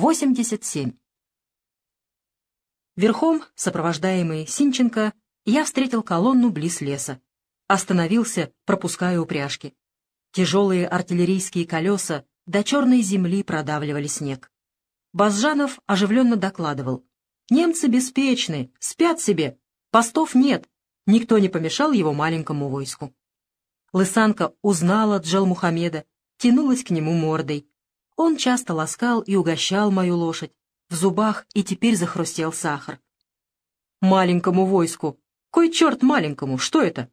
87. Верхом, сопровождаемый Синченко, я встретил колонну близ леса. Остановился, пропуская упряжки. Тяжелые артиллерийские колеса до черной земли продавливали снег. Базжанов оживленно докладывал. «Немцы беспечны, спят себе, постов нет, никто не помешал его маленькому войску». Лысанка узнала Джал Мухаммеда, тянулась к нему мордой. Он часто ласкал и угощал мою лошадь. В зубах и теперь захрустел сахар. Маленькому войску. Кой черт маленькому? Что это?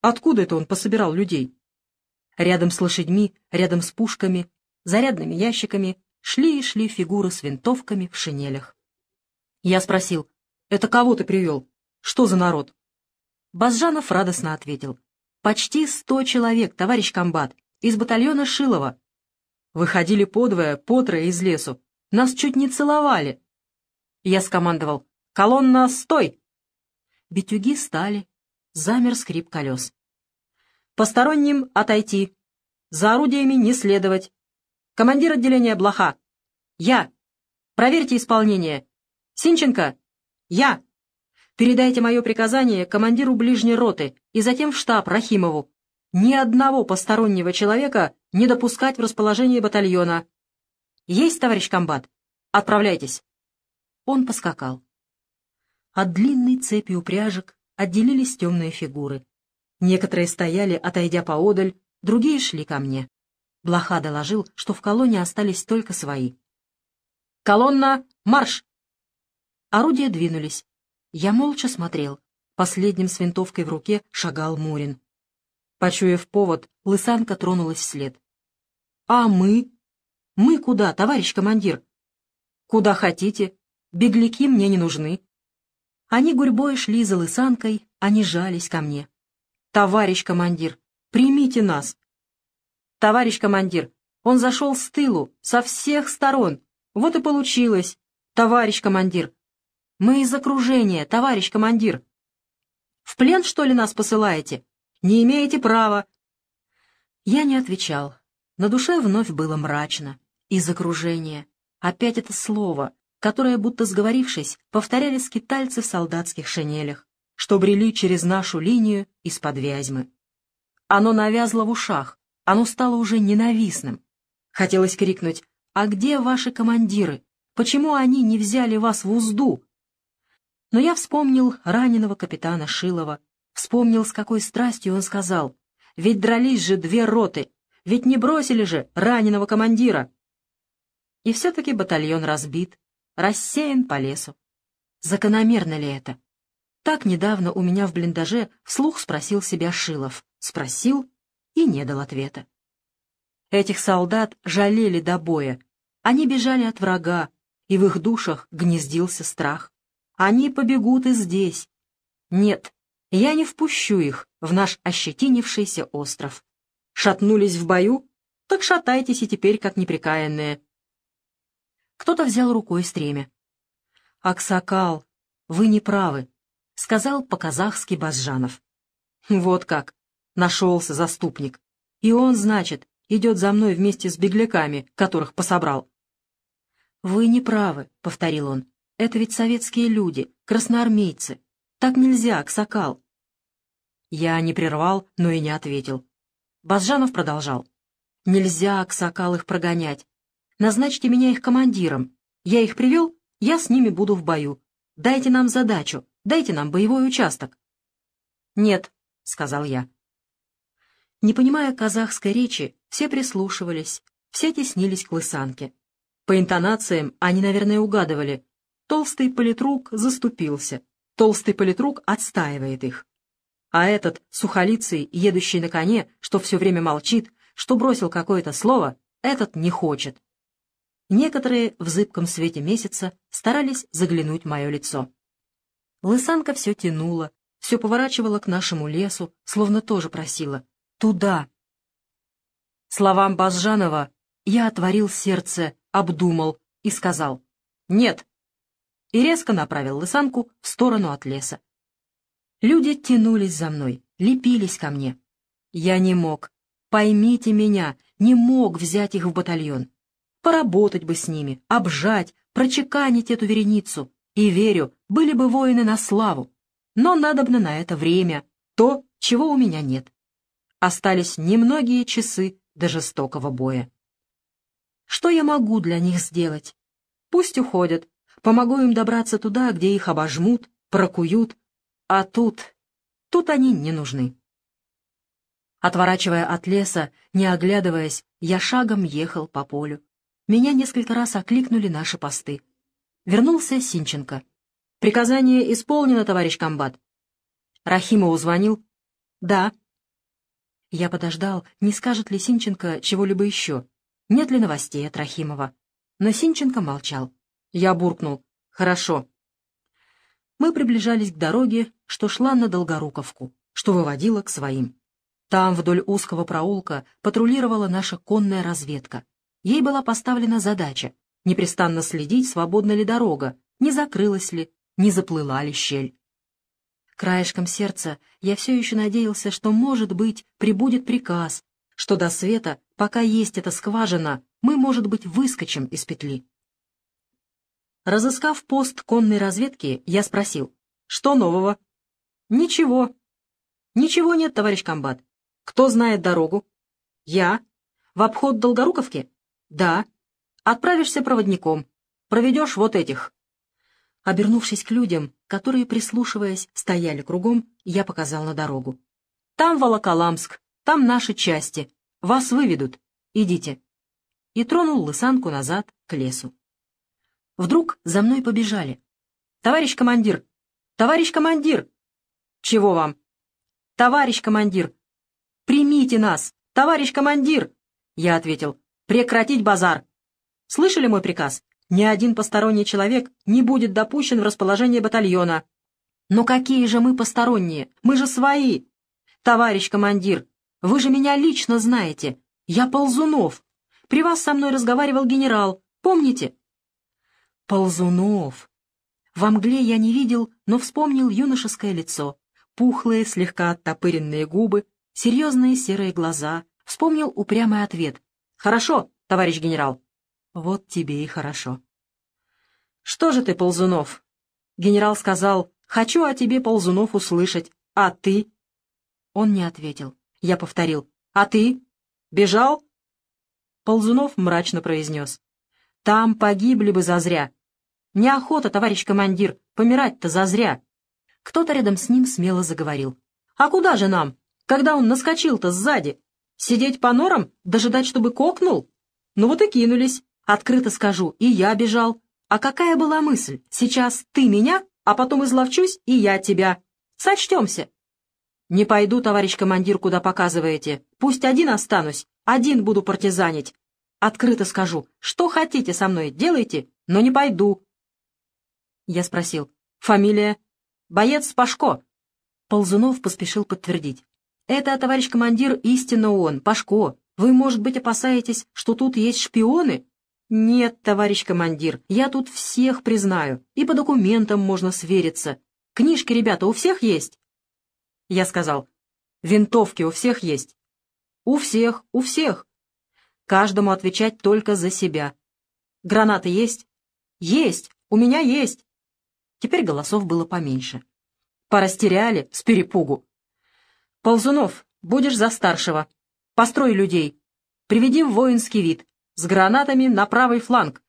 Откуда это он пособирал людей? Рядом с лошадьми, рядом с пушками, зарядными ящиками шли и шли фигуры с винтовками в шинелях. Я спросил, «Это кого ты привел? Что за народ?» Базжанов радостно ответил, «Почти сто человек, товарищ комбат, из батальона Шилова, Выходили подвое, потрое из лесу. Нас чуть не целовали. Я скомандовал «Колонна, стой!» Битюги стали. Замер скрип колес. «Посторонним отойти. За орудиями не следовать. Командир отделения Блоха. Я. Проверьте исполнение. Синченко. Я. Передайте мое приказание командиру ближней роты и затем в штаб Рахимову. Ни одного постороннего человека не допускать в расположение батальона. Есть, товарищ комбат? Отправляйтесь. Он поскакал. От длинной цепи упряжек отделились темные фигуры. Некоторые стояли, отойдя поодаль, другие шли ко мне. Блоха доложил, что в колонне остались только свои. «Колонна, марш!» Орудия двинулись. Я молча смотрел. Последним с винтовкой в руке шагал Мурин. Почуяв повод, лысанка тронулась вслед. «А мы? Мы куда, товарищ командир?» «Куда хотите. Бегляки мне не нужны». Они гурьбой шли за лысанкой, они жались ко мне. «Товарищ командир, примите нас!» «Товарищ командир, он зашел с тылу, со всех сторон. Вот и получилось. Товарищ командир, мы из окружения, товарищ командир. В плен, что ли, нас посылаете?» Не имеете права!» Я не отвечал. На душе вновь было мрачно. Из окружения. Опять это слово, которое, будто сговорившись, повторяли скитальцы в солдатских шинелях, что брели через нашу линию из-под Вязьмы. Оно навязло в ушах, оно стало уже ненавистным. Хотелось крикнуть «А где ваши командиры? Почему они не взяли вас в узду?» Но я вспомнил раненого капитана Шилова, Вспомнил, с какой страстью он сказал. «Ведь дрались же две роты, ведь не бросили же раненого командира!» И все-таки батальон разбит, рассеян по лесу. Закономерно ли это? Так недавно у меня в блиндаже вслух спросил себя Шилов. Спросил и не дал ответа. Этих солдат жалели до боя. Они бежали от врага, и в их душах гнездился страх. Они побегут и здесь. Нет, я не впущу их в наш ощетинившийся остров. Шатнулись в бою? Так шатайтесь и теперь, как неприкаянные. Кто-то взял рукой стремя. «Аксакал, вы не правы», — сказал по-казахски Базжанов. «Вот как! Нашелся заступник. И он, значит, идет за мной вместе с бегляками, которых пособрал». «Вы не правы», — повторил он. «Это ведь советские люди, красноармейцы. Так нельзя, Аксакал. Я не прервал, но и не ответил. Базжанов продолжал. Нельзя, Аксакал, их прогонять. Назначьте меня их командиром. Я их привел, я с ними буду в бою. Дайте нам задачу, дайте нам боевой участок. Нет, — сказал я. Не понимая казахской речи, все прислушивались, все теснились к лысанке. По интонациям они, наверное, угадывали. Толстый политрук заступился. Толстый политрук отстаивает их. А этот, сухолицый, едущий на коне, что все время молчит, что бросил какое-то слово, этот не хочет. Некоторые в зыбком свете месяца старались заглянуть в мое лицо. Лысанка все тянула, все поворачивала к нашему лесу, словно тоже просила «туда». Словам Базжанова я отворил сердце, обдумал и сказал «нет» и резко направил лысанку в сторону от леса. Люди тянулись за мной, лепились ко мне. Я не мог, поймите меня, не мог взять их в батальон. Поработать бы с ними, обжать, прочеканить эту вереницу. И верю, были бы воины на славу. Но надобно на это время, то, чего у меня нет. Остались немногие часы до жестокого боя. Что я могу для них сделать? Пусть уходят, помогу им добраться туда, где их обожмут, прокуют, а тут... тут они не нужны. Отворачивая от леса, не оглядываясь, я шагом ехал по полю. Меня несколько раз окликнули наши посты. Вернулся Синченко. «Приказание исполнено, товарищ комбат». Рахимову звонил. «Да». Я подождал, не скажет ли Синченко чего-либо еще, нет ли новостей от Рахимова. Но Синченко молчал. Я буркнул. «Хорошо». Мы приближались к дороге, что шла на Долгоруковку, что выводила к своим. Там, вдоль узкого проулка, патрулировала наша конная разведка. Ей была поставлена задача непрестанно следить, свободна ли дорога, не закрылась ли, не заплыла ли щель. Краешком сердца я все еще надеялся, что, может быть, прибудет приказ, что до света, пока есть эта скважина, мы, может быть, выскочим из петли. Разыскав пост конной разведки, я спросил, что нового? Ничего. Ничего нет, товарищ комбат. Кто знает дорогу? Я. В обход Долгоруковки? Да. Отправишься проводником. Проведешь вот этих. Обернувшись к людям, которые, прислушиваясь, стояли кругом, я показал на дорогу. «Там Волоколамск, там наши части. Вас выведут. Идите». И тронул лысанку назад к лесу. Вдруг за мной побежали. «Товарищ командир! Товарищ командир!» «Чего вам?» «Товарищ командир! Примите нас! Товарищ командир!» Я ответил. «Прекратить базар!» «Слышали мой приказ? ни один посторонний человек не будет допущен в расположение батальона. Но какие же мы посторонние? Мы же свои. Товарищ командир, вы же меня лично знаете. Я Ползунов. При вас со мной разговаривал генерал. Помните? Ползунов. Во мгле я не видел, но вспомнил юношеское лицо. Пухлые, слегка оттопыренные губы, серьезные серые глаза. Вспомнил упрямый ответ. «Хорошо, товарищ генерал». Вот тебе и хорошо. Что же ты, Ползунов? Генерал сказал, хочу о тебе, Ползунов, услышать. А ты? Он не ответил. Я повторил. А ты? Бежал? Ползунов мрачно произнес. Там погибли бы зазря. Неохота, товарищ командир, помирать-то зазря. Кто-то рядом с ним смело заговорил. А куда же нам, когда он наскочил-то сзади? Сидеть по норам, дожидать, чтобы кокнул? Ну вот и кинулись. Открыто скажу, и я бежал. А какая была мысль? Сейчас ты меня, а потом изловчусь, и я тебя. Сочтемся. Не пойду, товарищ командир, куда показываете. Пусть один останусь, один буду партизанить. Открыто скажу, что хотите со мной, делайте, но не пойду. Я спросил, фамилия? Боец Пашко. Ползунов поспешил подтвердить. Это, товарищ командир, истинно он, Пашко. Вы, может быть, опасаетесь, что тут есть шпионы? «Нет, товарищ командир, я тут всех признаю, и по документам можно свериться. Книжки, ребята, у всех есть?» Я сказал, «Винтовки у всех есть?» «У всех, у всех. Каждому отвечать только за себя. Гранаты есть?» «Есть, у меня есть». Теперь голосов было поменьше. Порастеряли с перепугу. «Ползунов, будешь за старшего. Построй людей. Приведи в воинский вид. С гранатами на правый фланг!»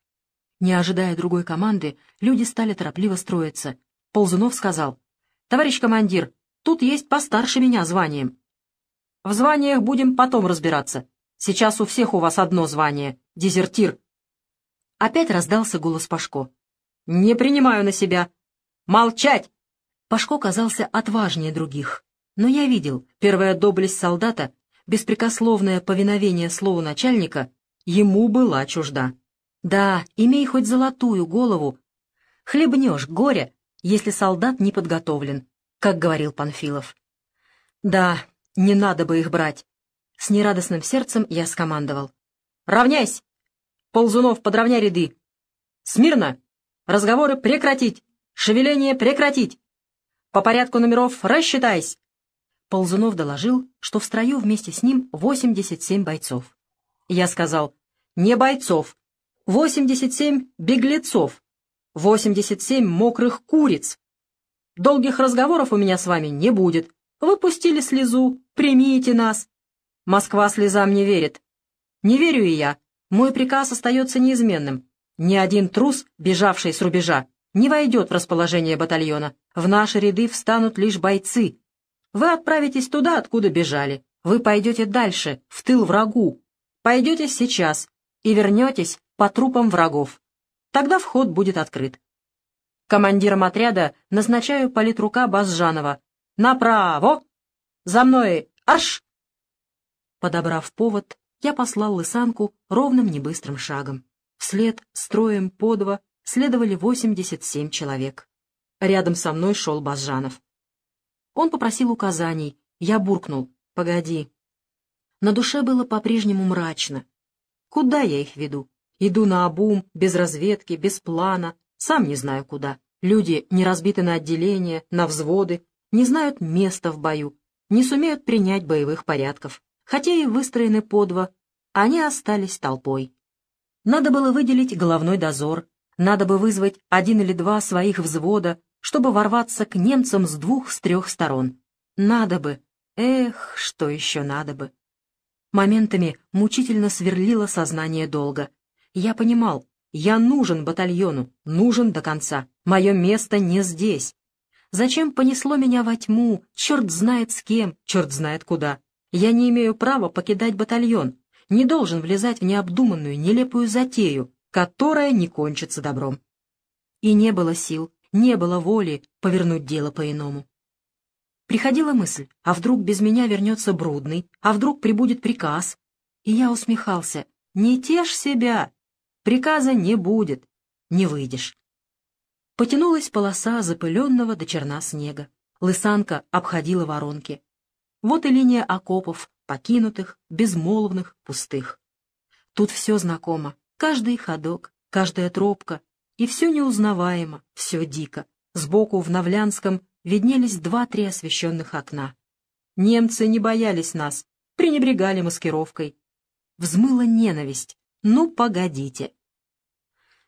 Не ожидая другой команды, люди стали торопливо строиться. Ползунов сказал, «Товарищ командир, тут есть постарше меня званием». «В званиях будем потом разбираться. Сейчас у всех у вас одно звание — дезертир». Опять раздался голос Пашко. «Не принимаю на себя. Молчать!» Пашко казался отважнее других. Но я видел, первая доблесть солдата, беспрекословное повиновение слову начальника ему была чужда. Да, имей хоть золотую голову, хлебнешь горя, если солдат не подготовлен, как говорил Панфилов. Да, не надо бы их брать. С нерадостным сердцем я скомандовал. «Равняйсь! Ползунов, подровняй ряды! Смирно! Разговоры прекратить! Шевеление прекратить! По порядку номеров рассчитайся!» Ползунов доложил, что в строю вместе с ним 87 бойцов. Я сказал, не бойцов, Восемьдесят семь беглецов, восемьдесят семь мокрых куриц. Долгих разговоров у меня с вами не будет. Вы пустили слезу, примите нас. Москва слезам не верит. Не верю и я. Мой приказ остается неизменным. Ни один трус, бежавший с рубежа, не войдет в расположение батальона. В наши ряды встанут лишь бойцы. Вы отправитесь туда, откуда бежали. Вы пойдете дальше, в тыл врагу. Пойдете сейчас и вернетесь по трупам врагов. Тогда вход будет открыт. Командиром отряда назначаю политрука Базжанова. Направо! За мной арш! Подобрав повод, я послал лысанку ровным небыстрым шагом. Вслед строем по два следовали 87 человек. Рядом со мной шел Базжанов. Он попросил указаний. Я буркнул. «Погоди». На душе было по-прежнему мрачно. Куда я их веду? Иду на обум, без разведки, без плана, сам не знаю куда. Люди не разбиты на отделения, на взводы, не знают места в бою, не сумеют принять боевых порядков. Хотя и выстроены по два, они остались толпой. Надо было выделить головной дозор, надо бы вызвать один или два своих взвода, чтобы ворваться к немцам с двух, с трех сторон. Надо бы. Эх, что еще надо бы. Моментами мучительно сверлило сознание долга. Я понимал, я нужен батальону, нужен до конца. Мое место не здесь. Зачем понесло меня во тьму, черт знает с кем, черт знает куда. Я не имею права покидать батальон, не должен влезать в необдуманную, нелепую затею, которая не кончится добром. И не было сил, не было воли повернуть дело по-иному. Приходила мысль, а вдруг без меня вернется Брудный, а вдруг прибудет приказ. И я усмехался. Не тешь себя. Приказа не будет. Не выйдешь. Потянулась полоса запыленного до черна снега. Лысанка обходила воронки. Вот и линия окопов, покинутых, безмолвных, пустых. Тут все знакомо. Каждый ходок, каждая тропка, и все неузнаваемо, все дико. Сбоку в Навлянском виднелись два-три освещенных окна. Немцы не боялись нас, пренебрегали маскировкой. Взмыла ненависть. Ну, погодите.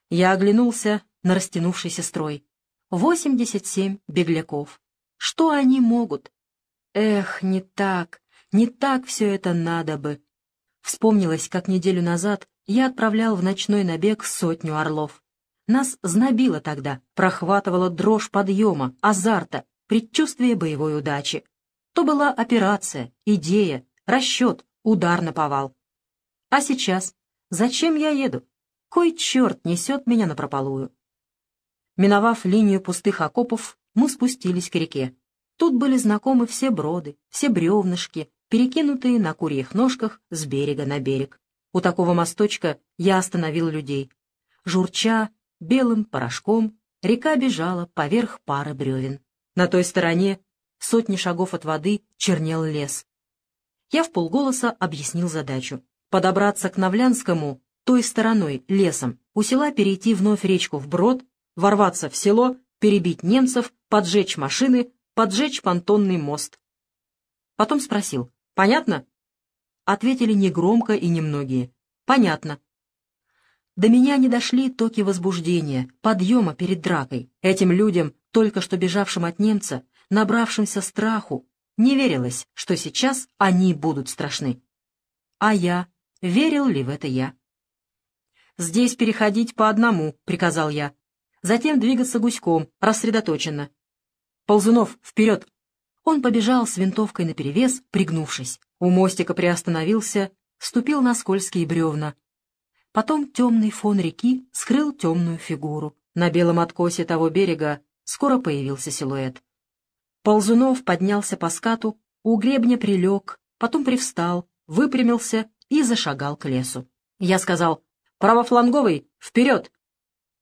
Я оглянулся на растянувшийся строй. Восемьдесят семь бегляков. Что они могут? Эх, не так, не так все это надо бы. Вспомнилось, как неделю назад я отправлял в ночной набег сотню орлов. Нас знобило тогда, прохватывала дрожь подъема, азарта, предчувствие боевой удачи. То была операция, идея, расчет, удар на повал. А сейчас? Зачем я еду? Кой черт несет меня на прополую? Миновав линию пустых окопов, мы спустились к реке. Тут были знакомы все броды, все бревнышки, перекинутые на курьих ножках с берега на берег. У такого мосточка я остановил людей. Журча, белым порошком, река бежала поверх пары бревен. На той стороне, сотни шагов от воды, чернел лес. Я в полголоса объяснил задачу. Подобраться к Навлянскому той стороной, лесом, у села перейти вновь речку вброд, ворваться в село, перебить немцев, поджечь машины, поджечь понтонный мост. Потом спросил, понятно? Ответили негромко и немногие. Понятно. До меня не дошли токи возбуждения, подъема перед дракой. Этим людям, только что бежавшим от немца, набравшимся страху, не верилось, что сейчас они будут страшны. А я? Верил ли в это я? «Здесь переходить по одному», — приказал я. Затем двигаться гуськом, рассредоточенно. «Ползунов, вперед!» Он побежал с винтовкой наперевес, пригнувшись. У мостика приостановился, ступил на скользкие бревна, Потом темный фон реки скрыл темную фигуру. На белом откосе того берега скоро появился силуэт. Ползунов поднялся по скату, у гребня прилег, потом привстал, выпрямился и зашагал к лесу. Я сказал «Правофланговый, вперед!»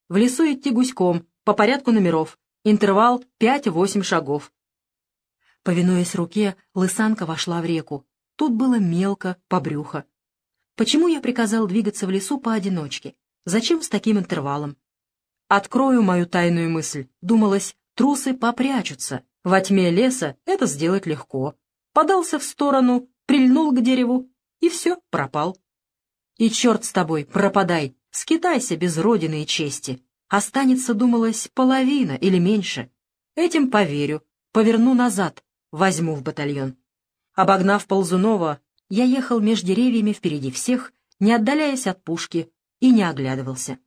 В лесу идти гуськом, по порядку номеров, интервал 5-8 шагов. Повинуясь руке, лысанка вошла в реку. Тут было мелко, по брюхо. Почему я приказал двигаться в лесу поодиночке? Зачем с таким интервалом? Открою мою тайную мысль. Думалось, трусы попрячутся. Во тьме леса это сделать легко. Подался в сторону, прильнул к дереву, и все, пропал. И черт с тобой, пропадай. Скитайся без родины и чести. Останется, думалось, половина или меньше. Этим поверю, поверну назад, возьму в батальон. Обогнав Ползунова, я ехал между деревьями впереди всех, не отдаляясь от пушки, и не оглядывался.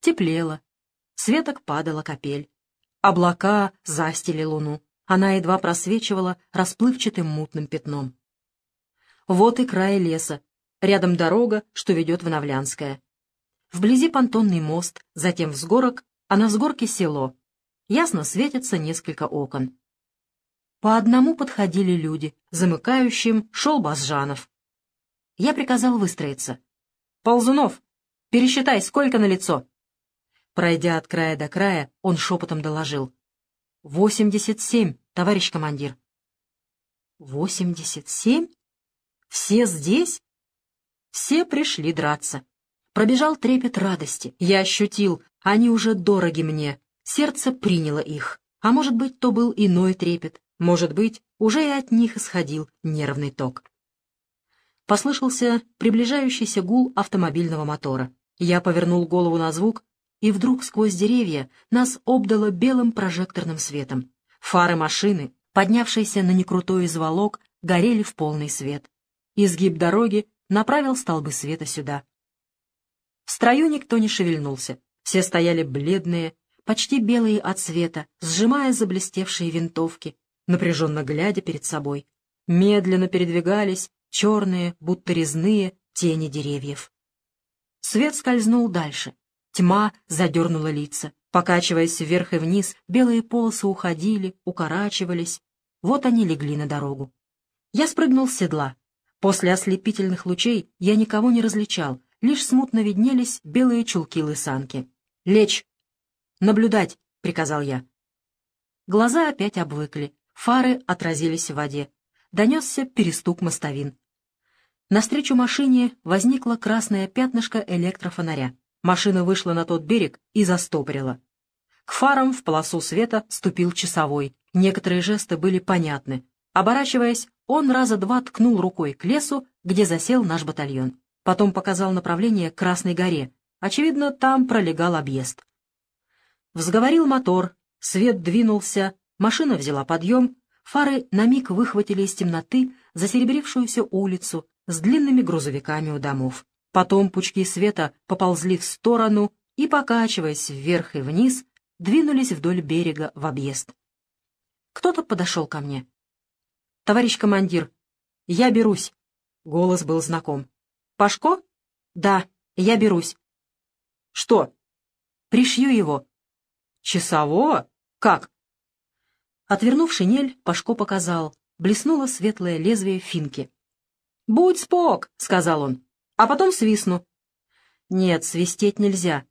Теплело, светок падала капель. Облака застили луну. Она едва просвечивала расплывчатым мутным пятном. Вот и край леса. Рядом дорога, что ведет в Новлянское. Вблизи понтонный мост, затем взгорок, а на взгорке село. Ясно светятся несколько окон. По одному подходили люди, замыкающим шел Базжанов. Я приказал выстроиться. «Ползунов, пересчитай, сколько на лицо?» Пройдя от края до края, он шепотом доложил. «Восемьдесят семь, товарищ командир». «Восемьдесят семь? Все здесь?» Все пришли драться. Пробежал трепет радости. Я ощутил, они уже дороги мне. Сердце приняло их. А может быть, то был иной трепет. Может быть, уже и от них исходил нервный ток. Послышался приближающийся гул автомобильного мотора. Я повернул голову на звук и вдруг сквозь деревья нас обдало белым прожекторным светом. Фары машины, поднявшиеся на некрутой изволок, горели в полный свет. Изгиб дороги направил столбы света сюда. В строю никто не шевельнулся. Все стояли бледные, почти белые от света, сжимая заблестевшие винтовки, напряженно глядя перед собой. Медленно передвигались черные, будто резные, тени деревьев. Свет скользнул дальше, Тьма задернула лица. Покачиваясь вверх и вниз, белые полосы уходили, укорачивались. Вот они легли на дорогу. Я спрыгнул с седла. После ослепительных лучей я никого не различал, лишь смутно виднелись белые чулки-лысанки. «Лечь! Наблюдать!» — приказал я. Глаза опять обвыкли, фары отразились в воде. Донесся перестук мостовин. Навстречу машине возникло красное пятнышко электрофонаря. Машина вышла на тот берег и застопорила. К фарам в полосу света ступил часовой. Некоторые жесты были понятны. Оборачиваясь, он раза два ткнул рукой к лесу, где засел наш батальон. Потом показал направление к Красной горе. Очевидно, там пролегал объезд. Взговорил мотор, свет двинулся, машина взяла подъем, фары на миг выхватили из темноты засеребрившуюся улицу с длинными грузовиками у домов. Потом пучки света поползли в сторону и, покачиваясь вверх и вниз, двинулись вдоль берега в объезд. Кто-то подошел ко мне. «Товарищ командир, я берусь». Голос был знаком. «Пашко?» «Да, я берусь». «Что?» «Пришью его». «Часового? Как?» Отвернув шинель, Пашко показал. Блеснуло светлое лезвие финки. «Будь спок», — сказал он а потом свистну. Нет, свистеть нельзя.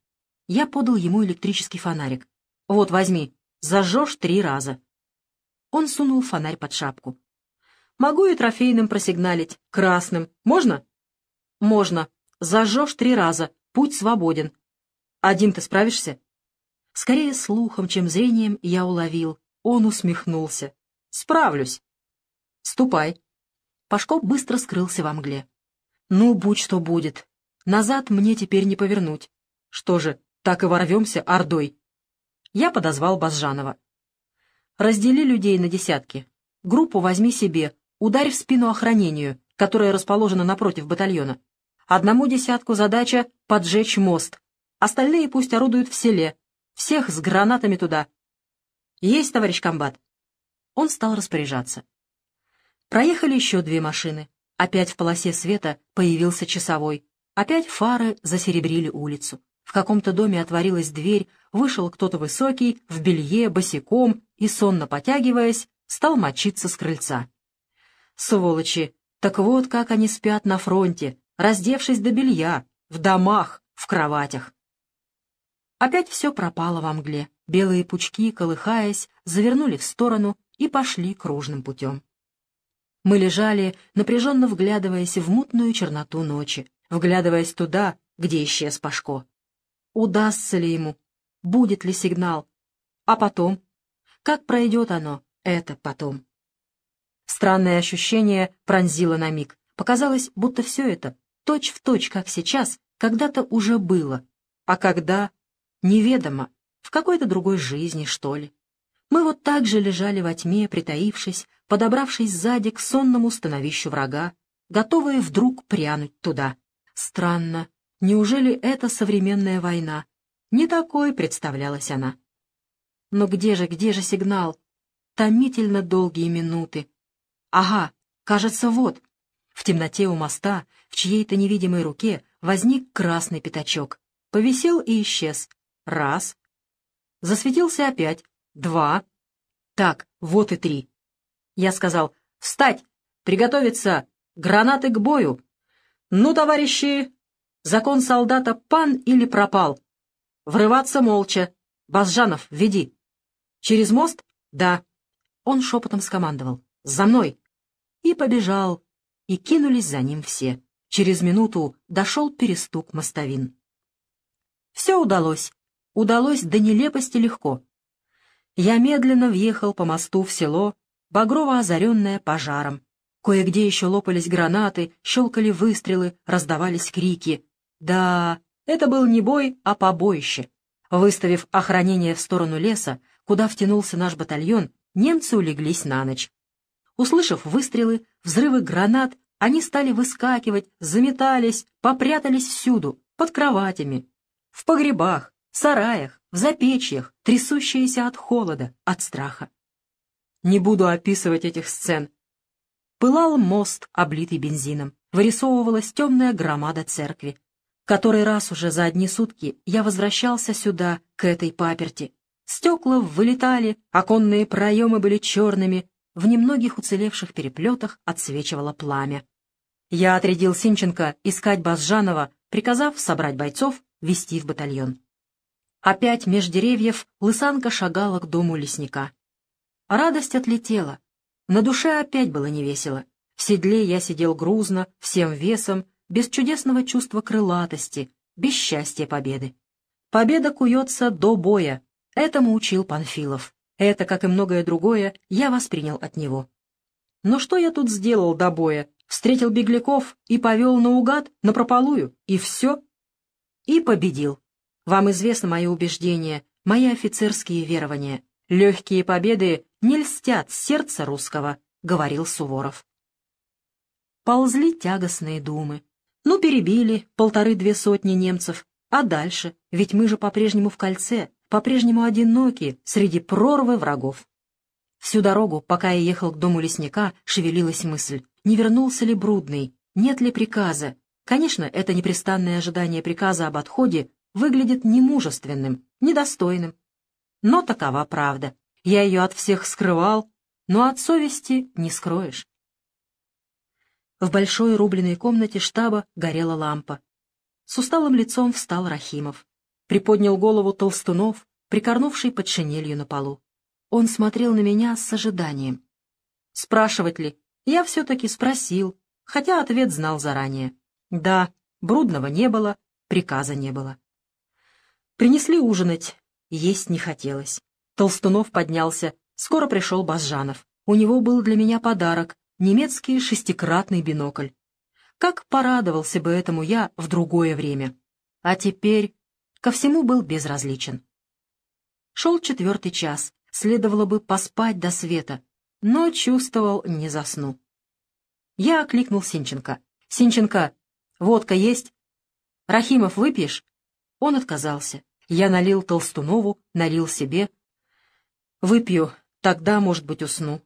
Я подал ему электрический фонарик. Вот, возьми, зажжешь три раза. Он сунул фонарь под шапку. Могу и трофейным просигналить, красным. Можно? Можно. Зажжешь три раза, путь свободен. Один ты справишься? Скорее слухом, чем зрением я уловил. Он усмехнулся. Справлюсь. Ступай. Пашко быстро скрылся во мгле. Ну, будь что будет. Назад мне теперь не повернуть. Что же, так и ворвемся ордой. Я подозвал Базжанова. Раздели людей на десятки. Группу возьми себе, ударь в спину охранению, которое расположено напротив батальона. Одному десятку задача — поджечь мост. Остальные пусть орудуют в селе. Всех с гранатами туда. Есть, товарищ комбат. Он стал распоряжаться. Проехали еще две машины. Опять в полосе света появился часовой. Опять фары засеребрили улицу. В каком-то доме отворилась дверь, вышел кто-то высокий, в белье, босиком и, сонно потягиваясь, стал мочиться с крыльца. Сволочи! Так вот как они спят на фронте, раздевшись до белья, в домах, в кроватях. Опять все пропало во мгле. Белые пучки, колыхаясь, завернули в сторону и пошли кружным путем. Мы лежали, напряженно вглядываясь в мутную черноту ночи, вглядываясь туда, где исчез Пашко. Удастся ли ему? Будет ли сигнал? А потом? Как пройдет оно, это потом? Странное ощущение пронзило на миг. Показалось, будто все это, точь в точь, как сейчас, когда-то уже было, а когда — неведомо, в какой-то другой жизни, что ли. Мы вот так же лежали во тьме, притаившись, подобравшись сзади к сонному становищу врага, готовые вдруг прянуть туда. Странно, неужели это современная война? Не такой представлялась она. Но где же, где же сигнал? Томительно долгие минуты. Ага, кажется, вот. В темноте у моста, в чьей-то невидимой руке, возник красный пятачок. Повисел и исчез. Раз. Засветился опять. Два. Так, вот и три. Я сказал «Встать! Приготовиться! Гранаты к бою! Ну, товарищи! Закон солдата пан или пропал? Врываться молча. Базжанов, веди. Через мост? Да. Он шепотом скомандовал. За мной! И побежал. И кинулись за ним все. Через минуту дошел перестук мостовин. Все удалось. Удалось до нелепости легко. Я медленно въехал по мосту в село, багрово озаренное пожаром. Кое-где еще лопались гранаты, щелкали выстрелы, раздавались крики. Да, это был не бой, а побоище. Выставив охранение в сторону леса, куда втянулся наш батальон, немцы улеглись на ночь. Услышав выстрелы, взрывы гранат, они стали выскакивать, заметались, попрятались всюду, под кроватями, в погребах, сараях, в запечьях, трясущиеся от холода, от страха. Не буду описывать этих сцен. Пылал мост, облитый бензином. Вырисовывалась темная громада церкви. Который раз уже за одни сутки я возвращался сюда, к этой паперти. Стекла вылетали, оконные проемы были черными, в немногих уцелевших переплетах отсвечивало пламя. Я отрядил Синченко искать Базжанова, приказав собрать бойцов, вести в батальон. Опять меж деревьев лысанка шагала к дому лесника. Радость отлетела. На душе опять было невесело. В седле я сидел грузно, всем весом, без чудесного чувства крылатости, без счастья победы. Победа куется до боя. Этому учил Панфилов. Это, как и многое другое, я воспринял от него. Но что я тут сделал до боя? Встретил бегляков и повел наугад, напропалую, и все? И победил. Вам известно мое убеждение, мои офицерские верования. Легкие победы не льстят сердца русского», — говорил Суворов. Ползли тягостные думы. Ну, перебили полторы-две сотни немцев. А дальше? Ведь мы же по-прежнему в кольце, по-прежнему одиноки среди прорвы врагов. Всю дорогу, пока я ехал к дому лесника, шевелилась мысль, не вернулся ли Брудный, нет ли приказа. Конечно, это непрестанное ожидание приказа об отходе выглядит немужественным, недостойным. Но такова правда. Я ее от всех скрывал, но от совести не скроешь. В большой рубленой комнате штаба горела лампа. С усталым лицом встал Рахимов. Приподнял голову Толстунов, прикорнувший под шинелью на полу. Он смотрел на меня с ожиданием. Спрашивать ли? Я все-таки спросил, хотя ответ знал заранее. Да, Брудного не было, приказа не было. Принесли ужинать, есть не хотелось. Толстунов поднялся. Скоро пришел Базжанов. У него был для меня подарок — немецкий шестикратный бинокль. Как порадовался бы этому я в другое время. А теперь ко всему был безразличен. Шел четвертый час, следовало бы поспать до света, но чувствовал, не засну. Я окликнул Синченко. «Синченко, водка есть? Рахимов, выпьешь?» Он отказался. Я налил Толстунову, налил себе, Выпью, тогда, может быть, усну.